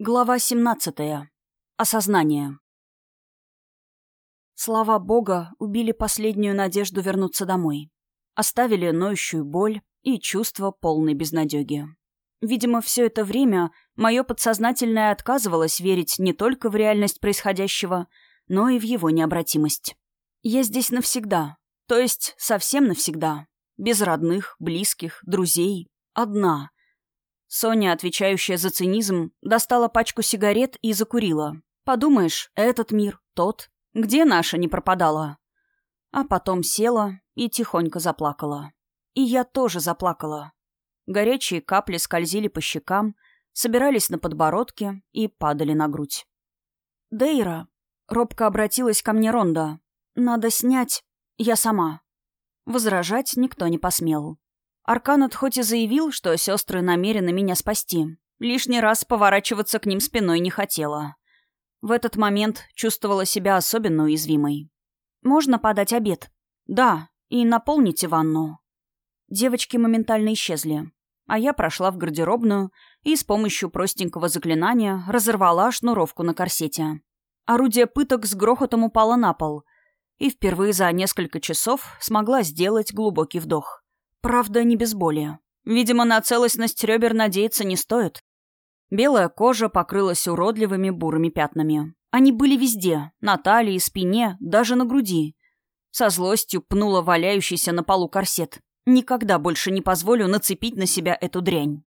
Глава 17. Осознание. Слова Бога убили последнюю надежду вернуться домой. Оставили ноющую боль и чувство полной безнадеги. Видимо, все это время мое подсознательное отказывалось верить не только в реальность происходящего, но и в его необратимость. Я здесь навсегда, то есть совсем навсегда. Без родных, близких, друзей. Одна — Соня, отвечающая за цинизм, достала пачку сигарет и закурила. Подумаешь, этот мир, тот. Где наша не пропадала? А потом села и тихонько заплакала. И я тоже заплакала. Горячие капли скользили по щекам, собирались на подбородке и падали на грудь. «Дейра», — робко обратилась ко мне Ронда, — «надо снять. Я сама». Возражать никто не посмел. Арканат хоть и заявил, что сестры намерены меня спасти, лишний раз поворачиваться к ним спиной не хотела. В этот момент чувствовала себя особенно уязвимой. «Можно подать обед?» «Да, и наполните ванну». Девочки моментально исчезли, а я прошла в гардеробную и с помощью простенького заклинания разорвала шнуровку на корсете. Орудие пыток с грохотом упало на пол, и впервые за несколько часов смогла сделать глубокий вдох. Правда, не без боли. Видимо, на целостность ребер надеяться не стоит. Белая кожа покрылась уродливыми бурыми пятнами. Они были везде — на талии, спине, даже на груди. Со злостью пнула валяющийся на полу корсет. Никогда больше не позволю нацепить на себя эту дрянь.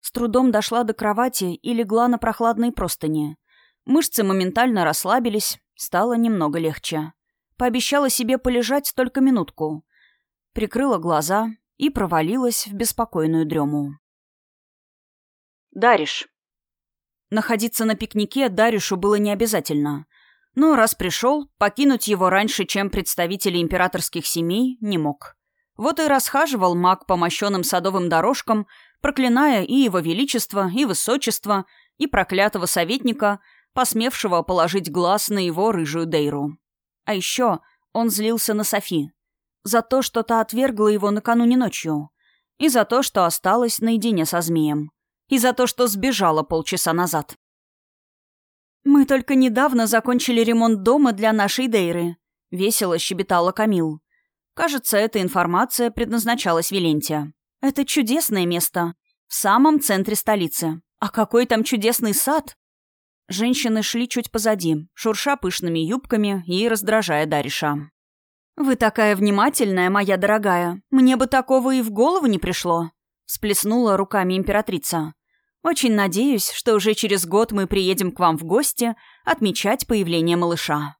С трудом дошла до кровати и легла на прохладные простыни. Мышцы моментально расслабились, стало немного легче. Пообещала себе полежать только минутку прикрыла глаза и провалилась в беспокойную дрему. Дариш. Находиться на пикнике Даришу было не обязательно. Но раз пришел, покинуть его раньше, чем представители императорских семей, не мог. Вот и расхаживал маг по мощенным садовым дорожкам, проклиная и его величество, и высочество, и проклятого советника, посмевшего положить глаз на его рыжую Дейру. А еще он злился на Софи за то, что та отвергла его накануне ночью, и за то, что осталась наедине со змеем, и за то, что сбежала полчаса назад. «Мы только недавно закончили ремонт дома для нашей Дейры», — весело щебетала Камил. Кажется, эта информация предназначалась Виленте. «Это чудесное место. В самом центре столицы. А какой там чудесный сад!» Женщины шли чуть позади, шурша пышными юбками и раздражая Дариша. «Вы такая внимательная, моя дорогая. Мне бы такого и в голову не пришло», — всплеснула руками императрица. «Очень надеюсь, что уже через год мы приедем к вам в гости отмечать появление малыша».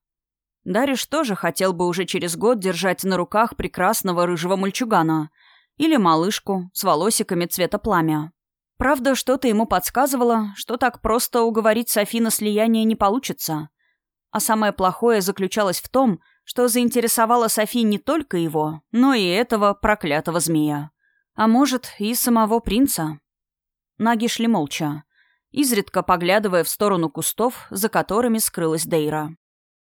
Дариш тоже хотел бы уже через год держать на руках прекрасного рыжего мальчугана или малышку с волосиками цвета пламя. Правда, что-то ему подсказывало, что так просто уговорить Софи на слияние не получится. А самое плохое заключалось в том, что заинтересовало Софи не только его, но и этого проклятого змея. А может, и самого принца. Наги шли молча, изредка поглядывая в сторону кустов, за которыми скрылась Дейра.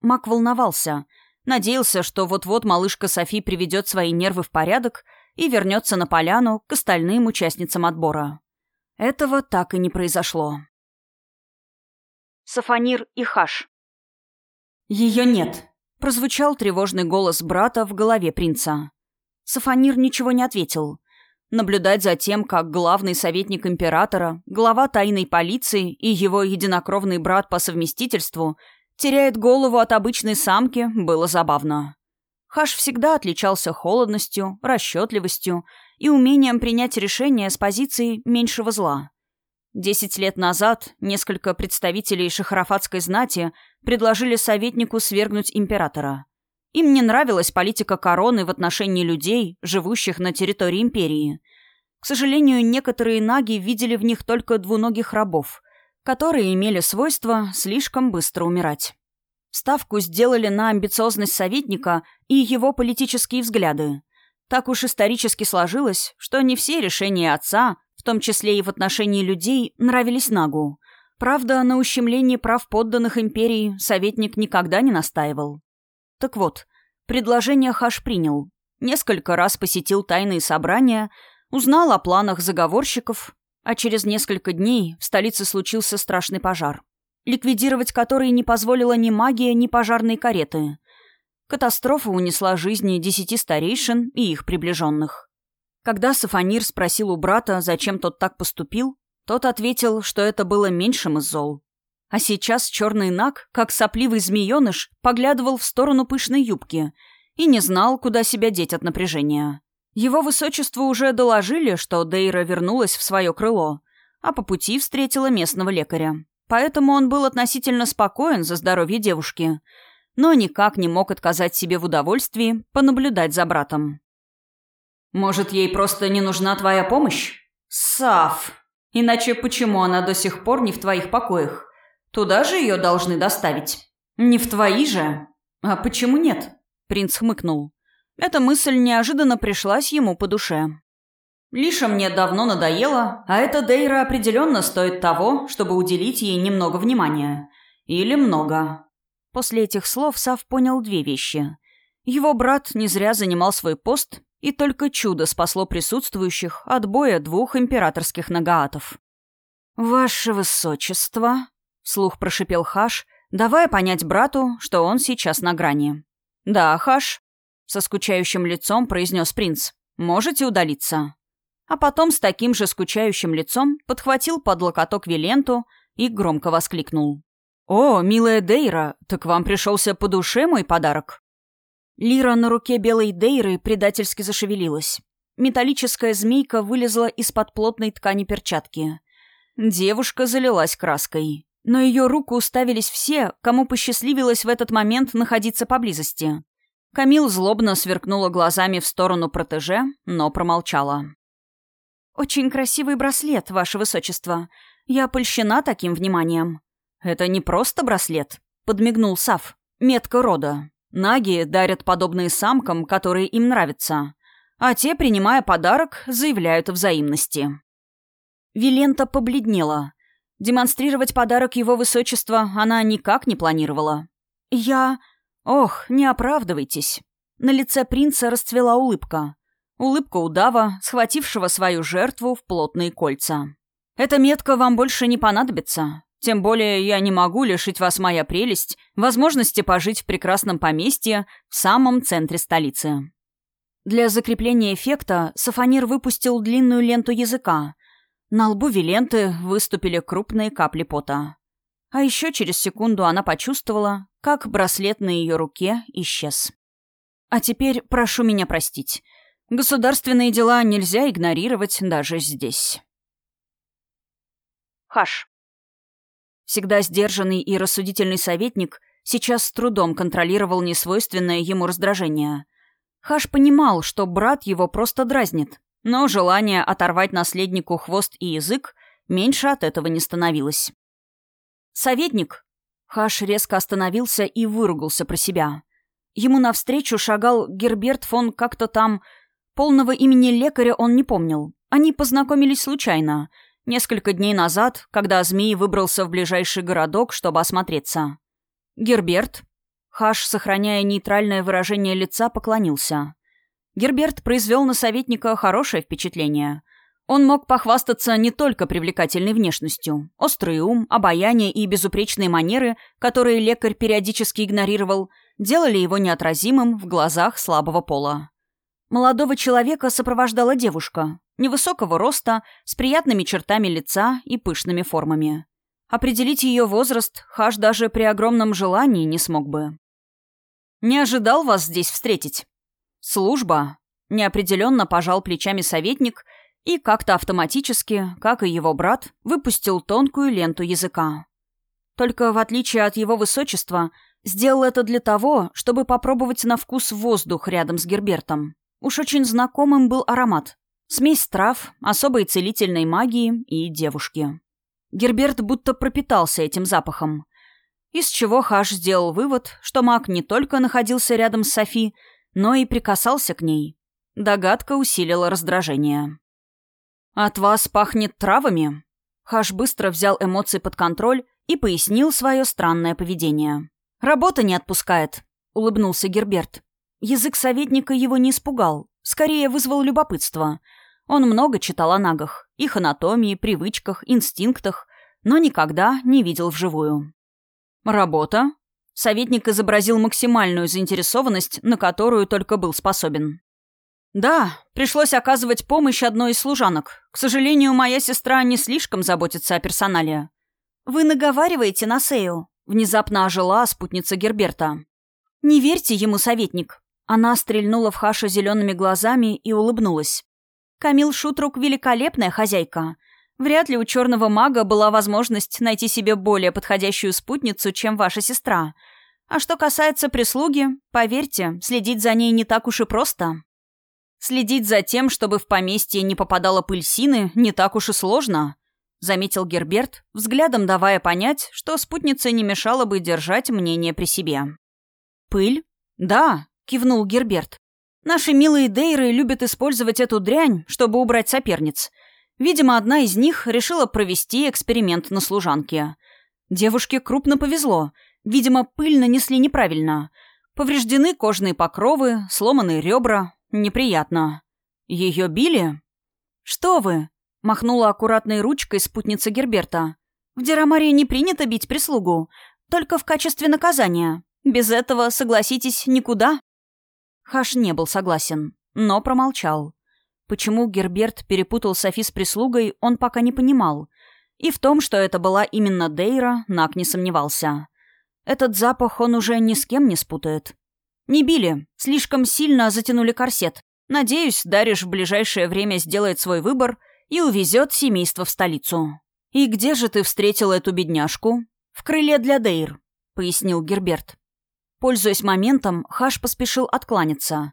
Мак волновался, надеялся, что вот-вот малышка Софи приведет свои нервы в порядок и вернется на поляну к остальным участницам отбора. Этого так и не произошло. Сафанир и Хаш. «Ее нет», Прозвучал тревожный голос брата в голове принца. Сафанир ничего не ответил. Наблюдать за тем, как главный советник императора, глава тайной полиции и его единокровный брат по совместительству теряет голову от обычной самки, было забавно. Хаш всегда отличался холодностью, расчетливостью и умением принять решение с позиции меньшего зла. Десять лет назад несколько представителей шахарафатской знати предложили советнику свергнуть императора. Им не нравилась политика короны в отношении людей, живущих на территории империи. К сожалению, некоторые наги видели в них только двуногих рабов, которые имели свойство слишком быстро умирать. Ставку сделали на амбициозность советника и его политические взгляды. Так уж исторически сложилось, что не все решения отца в том числе и в отношении людей, нравились Нагу. Правда, на ущемлении прав подданных империи советник никогда не настаивал. Так вот, предложение Хаш принял. Несколько раз посетил тайные собрания, узнал о планах заговорщиков А через несколько дней в столице случился страшный пожар, ликвидировать который не позволила ни магия, ни пожарные кареты. Катастрофа унесла жизни десяти старейшин и их приближенных. Когда Сафонир спросил у брата, зачем тот так поступил, тот ответил, что это было меньшим из зол. А сейчас черный наг, как сопливый змееныш, поглядывал в сторону пышной юбки и не знал, куда себя деть от напряжения. Его высочеству уже доложили, что Дейра вернулась в свое крыло, а по пути встретила местного лекаря. Поэтому он был относительно спокоен за здоровье девушки, но никак не мог отказать себе в удовольствии понаблюдать за братом. «Может, ей просто не нужна твоя помощь?» «Сав! Иначе почему она до сих пор не в твоих покоях? Туда же ее должны доставить. Не в твои же? А почему нет?» Принц хмыкнул. Эта мысль неожиданно пришлась ему по душе. Лиша мне давно надоела, а эта Дейра определенно стоит того, чтобы уделить ей немного внимания. Или много. После этих слов Сав понял две вещи. Его брат не зря занимал свой пост, и только чудо спасло присутствующих от боя двух императорских нагаатов. «Ваше высочество», — вслух прошипел Хаш, давая понять брату, что он сейчас на грани. «Да, Хаш», со скучающим лицом произнес принц. «Можете удалиться». А потом с таким же скучающим лицом подхватил под локоток Виленту и громко воскликнул. «О, милая Дейра, так вам пришелся по душе мой подарок?» Лира на руке белой Дейры предательски зашевелилась. Металлическая змейка вылезла из-под плотной ткани перчатки. Девушка залилась краской. Но ее руку уставились все, кому посчастливилось в этот момент находиться поблизости. Камил злобно сверкнула глазами в сторону протеже, но промолчала. «Очень красивый браслет, ваше высочество. Я польщена таким вниманием». «Это не просто браслет», — подмигнул Сав. «Метка рода. Наги дарят подобные самкам, которые им нравятся. А те, принимая подарок, заявляют о взаимности». Вилента побледнела. Демонстрировать подарок его высочества она никак не планировала. «Я...» «Ох, не оправдывайтесь». На лице принца расцвела улыбка. Улыбка удава, схватившего свою жертву в плотные кольца. «Эта метка вам больше не понадобится. Тем более я не могу лишить вас, моя прелесть, возможности пожить в прекрасном поместье в самом центре столицы». Для закрепления эффекта Сафонир выпустил длинную ленту языка. На лбу Виленты выступили крупные капли пота. А еще через секунду она почувствовала, как браслет на ее руке исчез. А теперь прошу меня простить. Государственные дела нельзя игнорировать даже здесь. Хаш. Всегда сдержанный и рассудительный советник сейчас с трудом контролировал несвойственное ему раздражение. Хаш понимал, что брат его просто дразнит, но желание оторвать наследнику хвост и язык меньше от этого не становилось. «Советник!» Хаш резко остановился и выругался про себя. Ему навстречу шагал Герберт фон как-то там... Полного имени лекаря он не помнил. Они познакомились случайно. Несколько дней назад, когда Змей выбрался в ближайший городок, чтобы осмотреться. «Герберт?» Хаш, сохраняя нейтральное выражение лица, поклонился. Герберт произвел на советника хорошее впечатление. Он мог похвастаться не только привлекательной внешностью. Острый ум, обаяние и безупречные манеры, которые лекарь периодически игнорировал, делали его неотразимым в глазах слабого пола. Молодого человека сопровождала девушка, невысокого роста, с приятными чертами лица и пышными формами. Определить ее возраст Хаш даже при огромном желании не смог бы. «Не ожидал вас здесь встретить?» «Служба», — неопределенно пожал плечами советник — и как-то автоматически, как и его брат, выпустил тонкую ленту языка. Только в отличие от его высочества, сделал это для того, чтобы попробовать на вкус воздух рядом с Гербертом. Уж очень знакомым был аромат. Смесь трав, особой целительной магии и девушки. Герберт будто пропитался этим запахом. Из чего Хаш сделал вывод, что маг не только находился рядом с Софи, но и прикасался к ней. Догадка усилила раздражение. «От вас пахнет травами?» Хаш быстро взял эмоции под контроль и пояснил свое странное поведение. «Работа не отпускает», — улыбнулся Герберт. Язык советника его не испугал, скорее вызвал любопытство. Он много читал о нагах, их анатомии, привычках, инстинктах, но никогда не видел вживую. «Работа?» Советник изобразил максимальную заинтересованность, на которую только был способен. «Да, пришлось оказывать помощь одной из служанок. К сожалению, моя сестра не слишком заботится о персонале». «Вы наговариваете на Сею?» — внезапно ожила спутница Герберта. «Не верьте ему, советник». Она стрельнула в Хаша зелеными глазами и улыбнулась. «Камил Шутрук — великолепная хозяйка. Вряд ли у черного мага была возможность найти себе более подходящую спутницу, чем ваша сестра. А что касается прислуги, поверьте, следить за ней не так уж и просто». Следить за тем, чтобы в поместье не попадала пыль сины, не так уж и сложно, заметил Герберт, взглядом давая понять, что спутнице не мешало бы держать мнение при себе. Пыль? Да, кивнул Герберт. Наши милые дейры любят использовать эту дрянь, чтобы убрать соперниц. Видимо, одна из них решила провести эксперимент на служанке. Девушке крупно повезло. Видимо, пыль нанесли неправильно. Повреждены кожные покровы, сломаны ребра, Неприятно. Ее били? Что вы? Махнула аккуратной ручкой спутница Герберта. В Дерамаре не принято бить прислугу, только в качестве наказания. Без этого, согласитесь, никуда. Хаш не был согласен, но промолчал. Почему Герберт перепутал Софи с прислугой, он пока не понимал. И в том, что это была именно Дейра, Нак не сомневался. Этот запах он уже ни с кем не спутает. Не били, слишком сильно затянули корсет. Надеюсь, Дариш в ближайшее время сделает свой выбор и увезет семейство в столицу. «И где же ты встретил эту бедняжку?» «В крыле для Дейр», — пояснил Герберт. Пользуясь моментом, Хаш поспешил откланяться.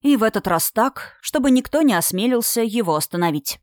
И в этот раз так, чтобы никто не осмелился его остановить.